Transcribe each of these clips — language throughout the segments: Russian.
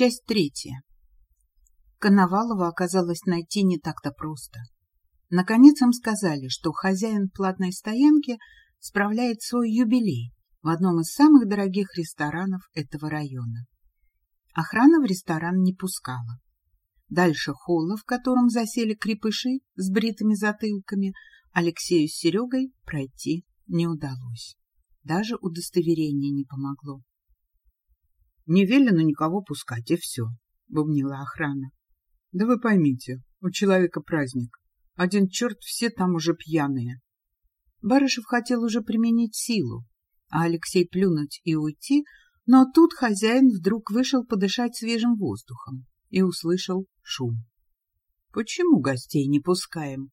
Часть третья. Коновалова оказалось найти не так-то просто. Наконец им сказали, что хозяин платной стоянки справляет свой юбилей в одном из самых дорогих ресторанов этого района. Охрана в ресторан не пускала. Дальше холла, в котором засели крепыши с бритыми затылками, Алексею с Серегой пройти не удалось. Даже удостоверение не помогло. — Не велено никого пускать, и все, — бубнила охрана. — Да вы поймите, у человека праздник. Один черт, все там уже пьяные. Барышев хотел уже применить силу, а Алексей плюнуть и уйти, но тут хозяин вдруг вышел подышать свежим воздухом и услышал шум. — Почему гостей не пускаем?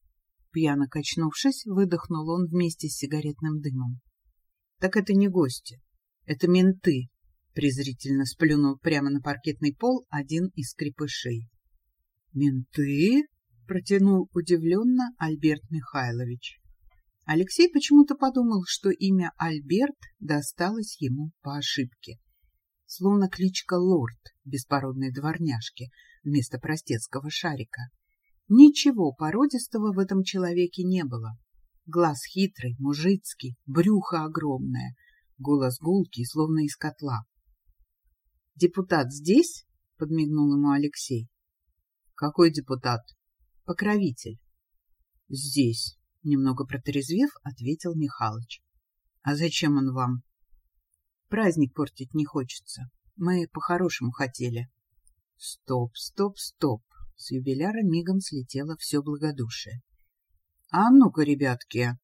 Пьяно качнувшись, выдохнул он вместе с сигаретным дымом. — Так это не гости, это менты, — презрительно сплюнул прямо на паркетный пол один из крепышей. — Менты? — протянул удивленно Альберт Михайлович. Алексей почему-то подумал, что имя Альберт досталось ему по ошибке. Словно кличка Лорд беспородной дворняжки вместо простецкого шарика. Ничего породистого в этом человеке не было. Глаз хитрый, мужицкий, брюхо огромное, голос гулкий, словно из котла. — Депутат здесь? — подмигнул ему Алексей. — Какой депутат? — Покровитель. — Здесь, — немного протрезвев, ответил Михалыч. — А зачем он вам? — Праздник портить не хочется. Мы по-хорошему хотели. — Стоп, стоп, стоп. С юбиляра мигом слетело все благодушие. — А ну-ка, ребятки!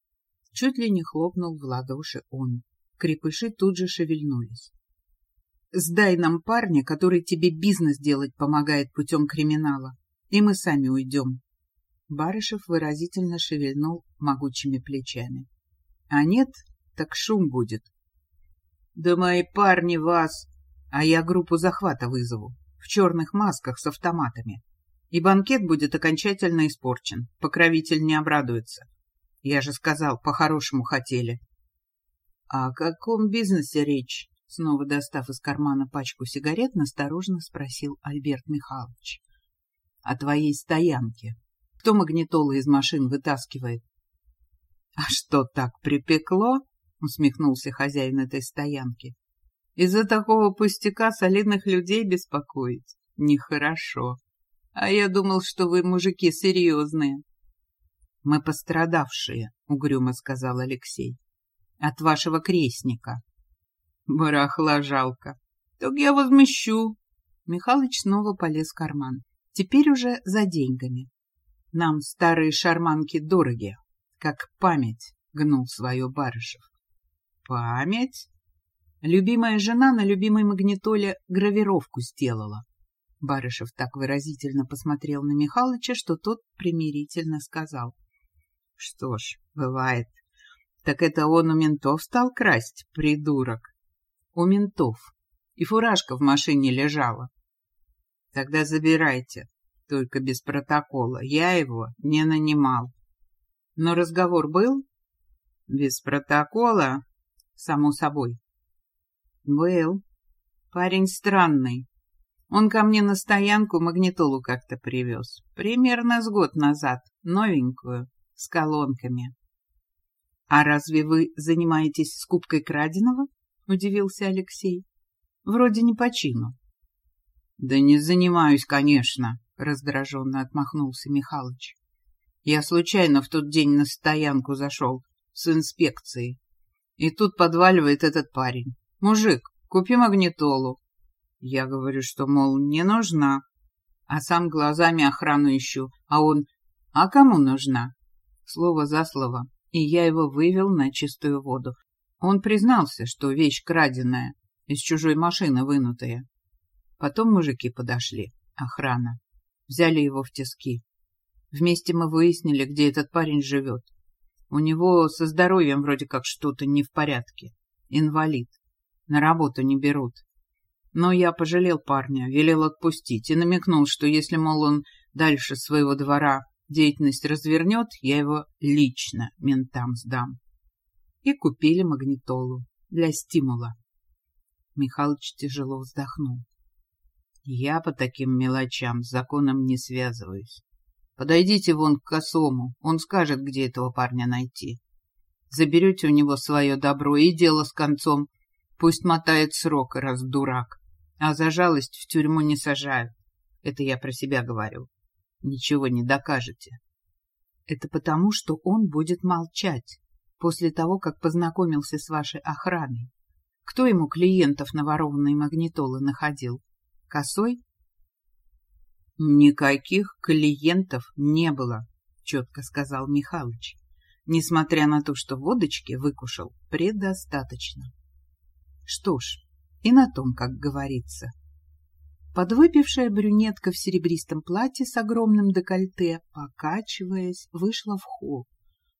Чуть ли не хлопнул в ладоши он. Крепыши тут же шевельнулись. — Сдай нам парня, который тебе бизнес делать помогает путем криминала, и мы сами уйдем. Барышев выразительно шевельнул могучими плечами. — А нет, так шум будет. — Да мои парни вас! А я группу захвата вызову, в черных масках с автоматами и банкет будет окончательно испорчен. Покровитель не обрадуется. Я же сказал, по-хорошему хотели. — О каком бизнесе речь? Снова достав из кармана пачку сигарет, настороженно спросил Альберт Михайлович. — О твоей стоянке. Кто магнитолы из машин вытаскивает? — А что, так припекло? — усмехнулся хозяин этой стоянки. — Из-за такого пустяка солидных людей беспокоить? Нехорошо. А я думал, что вы, мужики, серьезные. — Мы пострадавшие, — угрюмо сказал Алексей. — От вашего крестника. — Барахла жалко. Так я возмещу. Михалыч снова полез в карман. Теперь уже за деньгами. Нам старые шарманки дороги, как память, — гнул свое Барышев. — Память? Любимая жена на любимой магнитоле гравировку сделала. Барышев так выразительно посмотрел на Михалыча, что тот примирительно сказал. — Что ж, бывает. Так это он у ментов стал красть, придурок? — У ментов. И фуражка в машине лежала. — Тогда забирайте, только без протокола. Я его не нанимал. Но разговор был? — Без протокола? — Само собой. — Был. Парень странный. Он ко мне на стоянку магнитолу как-то привез. Примерно с год назад. Новенькую, с колонками. — А разве вы занимаетесь скупкой краденого? — удивился Алексей. — Вроде не по чину. — Да не занимаюсь, конечно, — раздраженно отмахнулся Михалыч. Я случайно в тот день на стоянку зашел с инспекцией. И тут подваливает этот парень. «Мужик, купи магнитолу. Я говорю, что, мол, не нужна. А сам глазами охрану ищу, а он... А кому нужна? Слово за слово. И я его вывел на чистую воду. Он признался, что вещь краденая, из чужой машины вынутая. Потом мужики подошли, охрана. Взяли его в тиски. Вместе мы выяснили, где этот парень живет. У него со здоровьем вроде как что-то не в порядке. Инвалид. На работу не берут. Но я пожалел парня, велел отпустить и намекнул, что если, мол, он дальше своего двора деятельность развернет, я его лично ментам сдам. И купили магнитолу для стимула. Михалыч тяжело вздохнул. Я по таким мелочам с законом не связываюсь. Подойдите вон к косому, он скажет, где этого парня найти. Заберете у него свое добро и дело с концом. Пусть мотает срок, раз дурак. А за жалость в тюрьму не сажают. Это я про себя говорю. Ничего не докажете. Это потому, что он будет молчать после того, как познакомился с вашей охраной. Кто ему клиентов на ворованные магнитолы находил? Косой? Никаких клиентов не было, четко сказал Михалыч, несмотря на то, что водочки выкушал предостаточно. Что ж, и на том, как говорится. Подвыпившая брюнетка в серебристом платье с огромным декольте, покачиваясь, вышла в холл.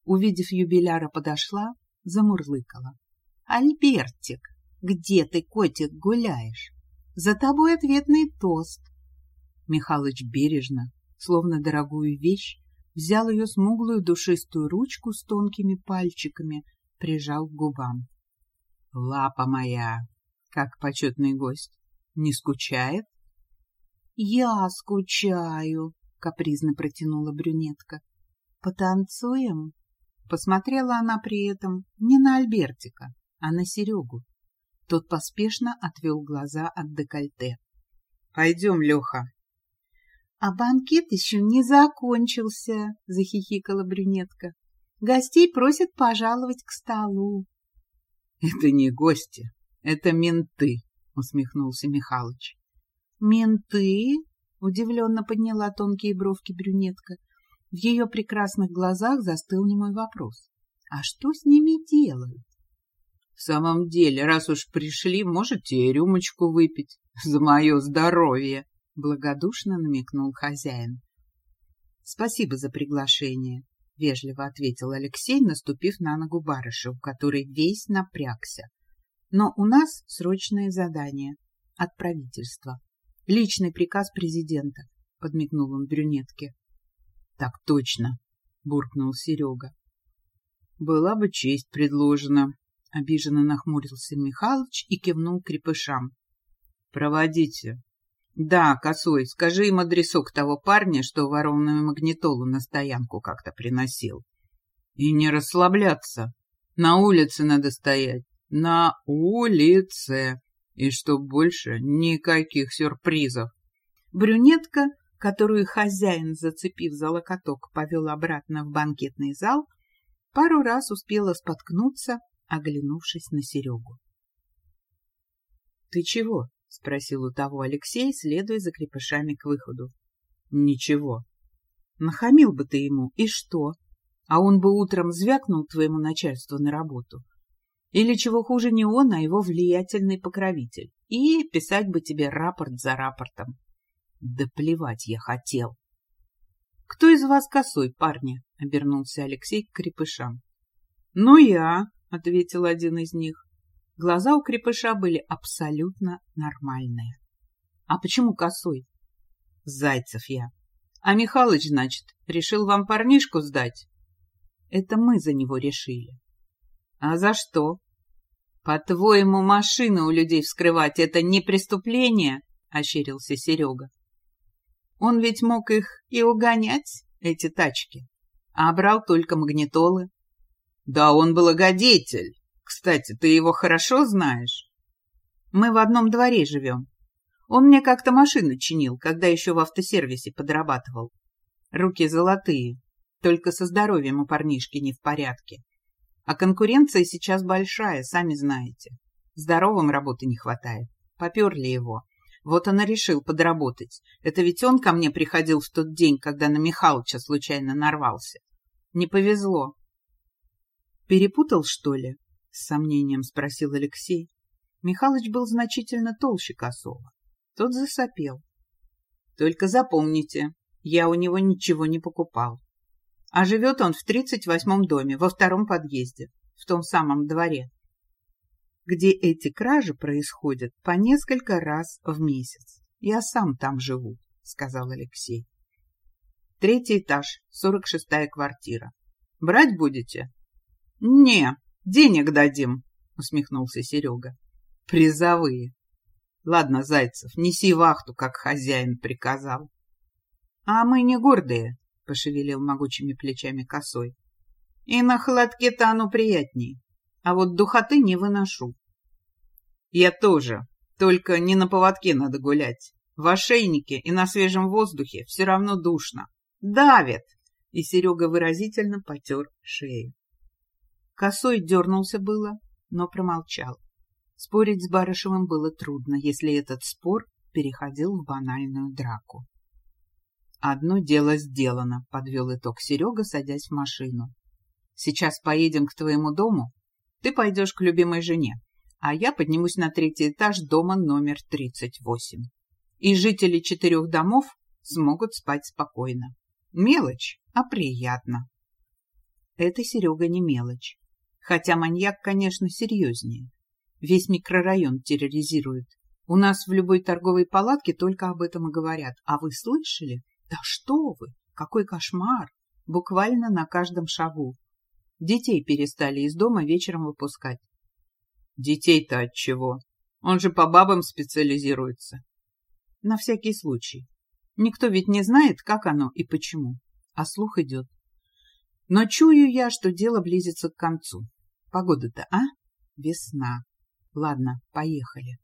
Увидев юбиляра, подошла, замурлыкала. — Альбертик, где ты, котик, гуляешь? За тобой ответный тост. Михалыч бережно, словно дорогую вещь, взял ее смуглую душистую ручку с тонкими пальчиками, прижал к губам. — Лапа моя, как почетный гость, не скучает? — Я скучаю, — капризно протянула брюнетка. — Потанцуем? Посмотрела она при этом не на Альбертика, а на Серегу. Тот поспешно отвел глаза от декольте. — Пойдем, Леха. — А банкет еще не закончился, — захихикала брюнетка. — Гостей просят пожаловать к столу. — Это не гости, это менты, — усмехнулся Михалыч. — Менты? — удивленно подняла тонкие бровки брюнетка. В ее прекрасных глазах застыл немой вопрос. А что с ними делают? В самом деле, раз уж пришли, можете рюмочку выпить за мое здоровье, — благодушно намекнул хозяин. — Спасибо за приглашение, — вежливо ответил Алексей, наступив на ногу барыша, у которой весь напрягся. — Но у нас срочное задание от правительства. Личный приказ президента, — подмигнул он брюнетке. — Так точно, — буркнул Серега. — Была бы честь предложена, — обиженно нахмурился Михалыч и кивнул крепышам. — Проводите. — Да, Косой, скажи им адресок того парня, что ворованную магнитолу на стоянку как-то приносил. И не расслабляться. На улице надо стоять. На улице. И чтоб больше никаких сюрпризов. Брюнетка, которую хозяин, зацепив за локоток, повел обратно в банкетный зал, пару раз успела споткнуться оглянувшись на Серегу. — Ты чего? — спросил у того Алексей, следуя за крепышами к выходу. — Ничего. — Нахамил бы ты ему, и что? А он бы утром звякнул твоему начальству на работу. Или, чего хуже, не он, а его влиятельный покровитель. И писать бы тебе рапорт за рапортом. Да плевать я хотел. — Кто из вас косой, парни? — обернулся Алексей к крепышам. — Ну, я, — ответил один из них. Глаза у крепыша были абсолютно нормальные. — А почему косой? — Зайцев я. — А Михалыч, значит, решил вам парнишку сдать? — Это мы за него решили. — А за что? — По-твоему, машины у людей вскрывать — это не преступление? — ощерился Серега. — Он ведь мог их и угонять, эти тачки, а брал только магнитолы. Да, он благодетель. Кстати, ты его хорошо знаешь? Мы в одном дворе живем. Он мне как-то машину чинил, когда еще в автосервисе подрабатывал. Руки золотые, только со здоровьем у парнишки не в порядке. А конкуренция сейчас большая, сами знаете. Здоровым работы не хватает. Поперли его. Вот он и решил подработать. Это ведь он ко мне приходил в тот день, когда на Михалыча случайно нарвался. Не повезло. «Перепутал, что ли?» — с сомнением спросил Алексей. Михалыч был значительно толще Косова. Тот засопел. «Только запомните, я у него ничего не покупал. А живет он в тридцать восьмом доме, во втором подъезде, в том самом дворе, где эти кражи происходят по несколько раз в месяц. Я сам там живу», — сказал Алексей. «Третий этаж, сорок шестая квартира. Брать будете?» «Не, денег дадим», — усмехнулся Серега. «Призовые». Ладно, Зайцев, неси вахту, как хозяин приказал. — А мы не гордые, — пошевелил могучими плечами косой. — И на холодке-то оно приятней, а вот духоты не выношу. — Я тоже, только не на поводке надо гулять. В ошейнике и на свежем воздухе все равно душно. Давит! И Серега выразительно потер шею. Косой дернулся было, но промолчал. Спорить с Барышевым было трудно, если этот спор переходил в банальную драку. «Одно дело сделано», — подвел итог Серега, садясь в машину. «Сейчас поедем к твоему дому. Ты пойдешь к любимой жене, а я поднимусь на третий этаж дома номер 38. И жители четырех домов смогут спать спокойно. Мелочь, а приятно». Это Серега не мелочь. Хотя маньяк, конечно, серьезнее. Весь микрорайон терроризирует. У нас в любой торговой палатке только об этом и говорят. А вы слышали? Да что вы! Какой кошмар! Буквально на каждом шагу. Детей перестали из дома вечером выпускать. Детей-то от чего? Он же по бабам специализируется. На всякий случай. Никто ведь не знает, как оно и почему. А слух идет. Но чую я, что дело близится к концу. Погода-то, а? Весна. Ладно, поехали.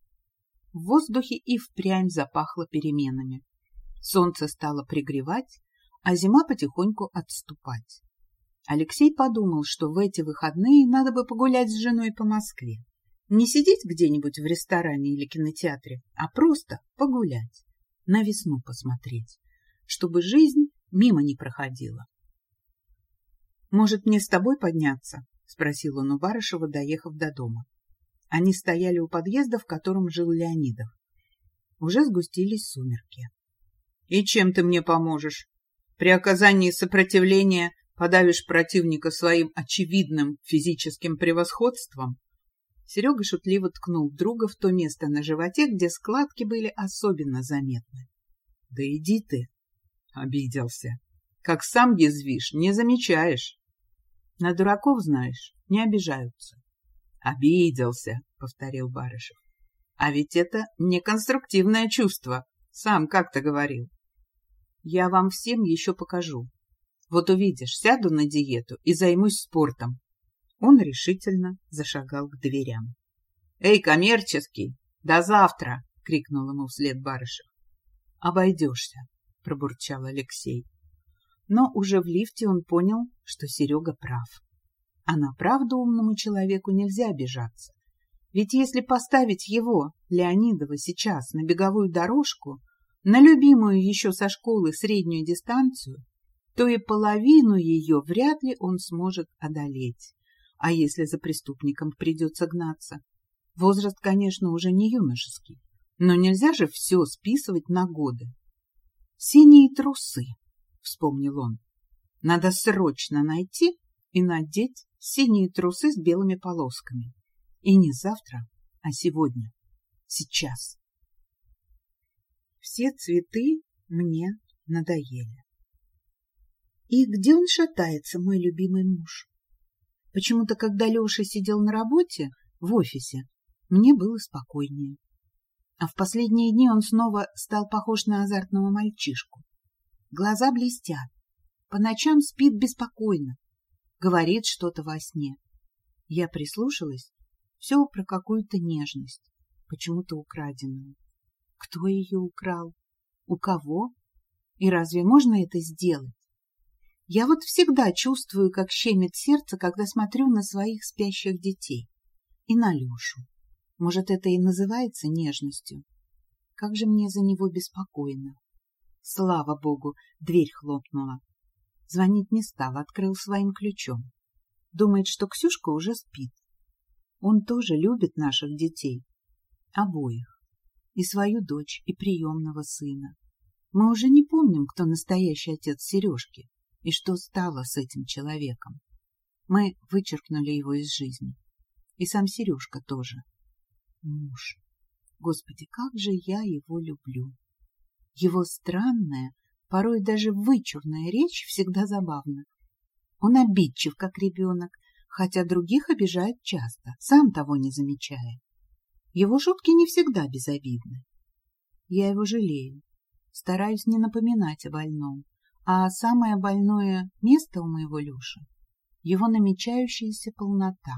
В воздухе и впрямь запахло переменами. Солнце стало пригревать, а зима потихоньку отступать. Алексей подумал, что в эти выходные надо бы погулять с женой по Москве. Не сидеть где-нибудь в ресторане или кинотеатре, а просто погулять, на весну посмотреть, чтобы жизнь мимо не проходила. «Может, мне с тобой подняться?» — спросил он у Барышева, доехав до дома. Они стояли у подъезда, в котором жил Леонидов. Уже сгустились сумерки. — И чем ты мне поможешь? При оказании сопротивления подавишь противника своим очевидным физическим превосходством? Серега шутливо ткнул друга в то место на животе, где складки были особенно заметны. — Да иди ты! — обиделся. — Как сам язвишь, не замечаешь. На дураков, знаешь, не обижаются. Обиделся, повторил Барышев. А ведь это неконструктивное чувство. Сам как-то говорил. Я вам всем еще покажу. Вот увидишь, сяду на диету и займусь спортом. Он решительно зашагал к дверям. «Эй, коммерческий! До завтра!» — крикнул ему вслед Барышев. «Обойдешься», — пробурчал Алексей. Но уже в лифте он понял, что Серега прав. А на правду умному человеку нельзя обижаться. Ведь если поставить его, Леонидова, сейчас на беговую дорожку, на любимую еще со школы среднюю дистанцию, то и половину ее вряд ли он сможет одолеть. А если за преступником придется гнаться? Возраст, конечно, уже не юношеский, но нельзя же все списывать на годы. «Синие трусы», — вспомнил он. «Надо срочно найти и надеть синие трусы с белыми полосками. И не завтра, а сегодня, сейчас. Все цветы мне надоели. И где он шатается, мой любимый муж? Почему-то, когда Леша сидел на работе, в офисе, мне было спокойнее. А в последние дни он снова стал похож на азартного мальчишку. Глаза блестят, по ночам спит беспокойно, говорит что-то во сне. Я прислушалась, все про какую-то нежность, почему-то украденную. Кто ее украл? У кого? И разве можно это сделать? Я вот всегда чувствую, как щемит сердце, когда смотрю на своих спящих детей. И на Лешу. Может, это и называется нежностью? Как же мне за него беспокойно. Слава богу, дверь хлопнула. Звонить не стал, открыл своим ключом. Думает, что Ксюшка уже спит. Он тоже любит наших детей. Обоих. И свою дочь, и приемного сына. Мы уже не помним, кто настоящий отец Сережки и что стало с этим человеком. Мы вычеркнули его из жизни. И сам Сережка тоже. Муж. Господи, как же я его люблю. Его странная, порой даже вычурная речь всегда забавна. Он обидчив, как ребенок, хотя других обижает часто, сам того не замечая. Его шутки не всегда безобидны. Я его жалею, стараюсь не напоминать о больном, а самое больное место у моего Леши — его намечающаяся полнота.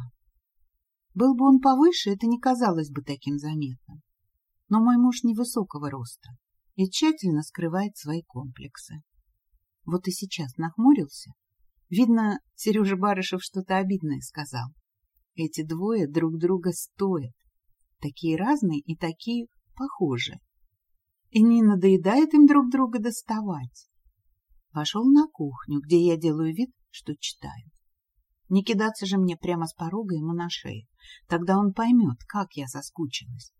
Был бы он повыше, это не казалось бы таким заметным. Но мой муж невысокого роста и тщательно скрывает свои комплексы. Вот и сейчас нахмурился. Видно, Сережа Барышев что-то обидное сказал. Эти двое друг друга стоят. Такие разные и такие похожие. И не надоедает им друг друга доставать. Вошел на кухню, где я делаю вид, что читаю. Не кидаться же мне прямо с порога ему на шею. Тогда он поймет, как я соскучилась.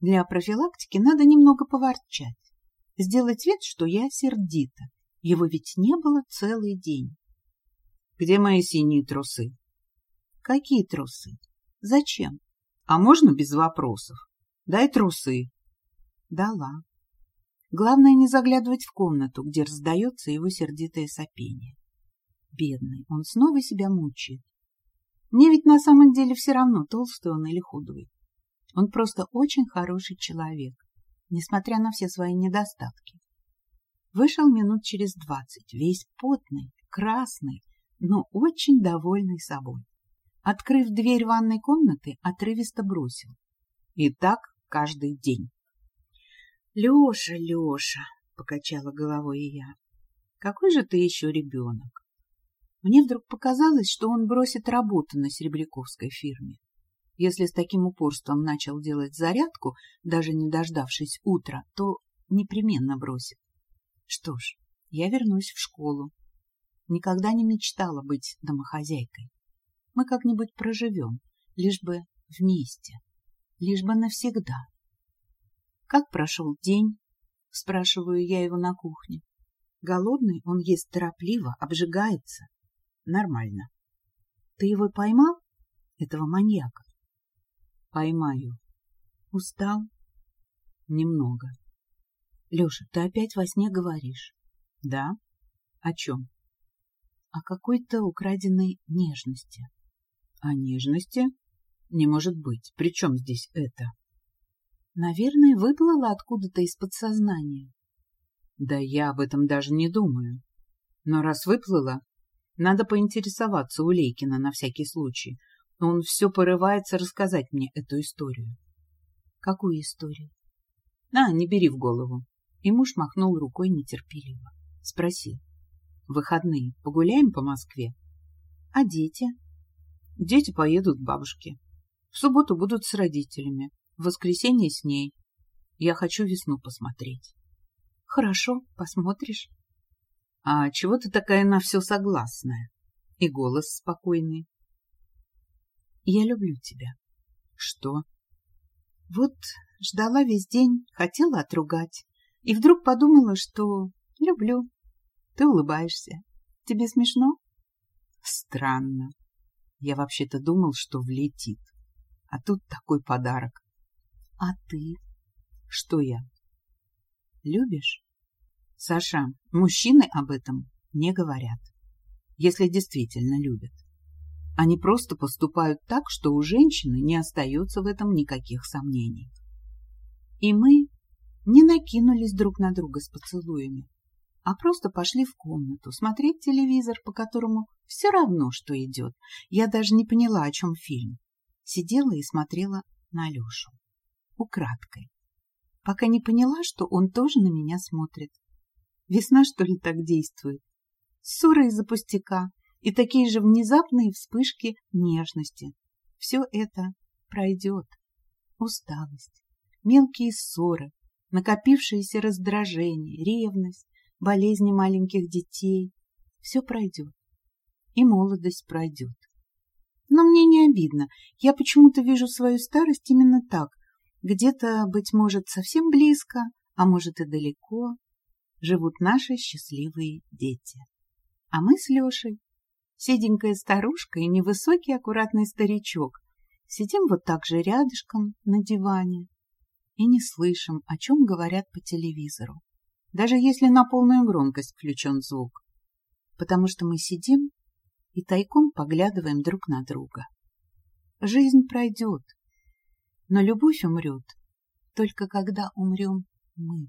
Для профилактики надо немного поворчать. Сделать вид, что я сердита. Его ведь не было целый день. Где мои синие трусы? Какие трусы? Зачем? А можно без вопросов? Дай трусы. Дала. Главное не заглядывать в комнату, где раздается его сердитое сопение. Бедный, он снова себя мучает. Мне ведь на самом деле все равно, толстый он или худой. Он просто очень хороший человек, несмотря на все свои недостатки. Вышел минут через двадцать, весь потный, красный, но очень довольный собой. Открыв дверь ванной комнаты, отрывисто бросил. И так каждый день. — Леша, Леша, — покачала головой и я, — какой же ты еще ребенок? Мне вдруг показалось, что он бросит работу на Серебряковской фирме. Если с таким упорством начал делать зарядку, даже не дождавшись утра, то непременно бросит. Что ж, я вернусь в школу, никогда не мечтала быть домохозяйкой. Мы как-нибудь проживем, лишь бы вместе, лишь бы навсегда. Как прошел день? Спрашиваю я его на кухне. Голодный, он ест торопливо, обжигается. Нормально. Ты его поймал, этого маньяка? Поймаю. Устал? Немного. Леша, ты опять во сне говоришь. Да? О чем? о какой-то украденной нежности. — О нежности? Не может быть. При чем здесь это? Наверное, выплыло откуда-то из подсознания. Да я об этом даже не думаю. Но раз выплыло, надо поинтересоваться у Лейкина на всякий случай. Он все порывается рассказать мне эту историю. Какую историю? А, не бери в голову. И муж махнул рукой нетерпеливо. Спросил выходные погуляем по Москве? А дети? Дети поедут к бабушке. В субботу будут с родителями, в воскресенье с ней. Я хочу весну посмотреть. Хорошо, посмотришь. А чего ты такая на все согласная? И голос спокойный. Я люблю тебя. Что? Вот ждала весь день, хотела отругать. И вдруг подумала, что люблю. Ты улыбаешься. Тебе смешно? Странно. Я вообще-то думал, что влетит. А тут такой подарок. А ты? Что я? Любишь? Саша, мужчины об этом не говорят. Если действительно любят. Они просто поступают так, что у женщины не остается в этом никаких сомнений. И мы не накинулись друг на друга с поцелуями а просто пошли в комнату смотреть телевизор, по которому все равно, что идет. Я даже не поняла, о чем фильм. Сидела и смотрела на Лешу. Украдкой. Пока не поняла, что он тоже на меня смотрит. Весна, что ли, так действует? Ссоры из-за пустяка и такие же внезапные вспышки нежности. Все это пройдет. Усталость, мелкие ссоры, накопившееся раздражение, ревность, болезни маленьких детей. Все пройдет. И молодость пройдет. Но мне не обидно. Я почему-то вижу свою старость именно так. Где-то, быть может, совсем близко, а может и далеко, живут наши счастливые дети. А мы с Лешей, седенькая старушка и невысокий аккуратный старичок, сидим вот так же рядышком на диване и не слышим, о чем говорят по телевизору даже если на полную громкость включен звук, потому что мы сидим и тайком поглядываем друг на друга. Жизнь пройдет. Но любовь умрет только когда умрем мы.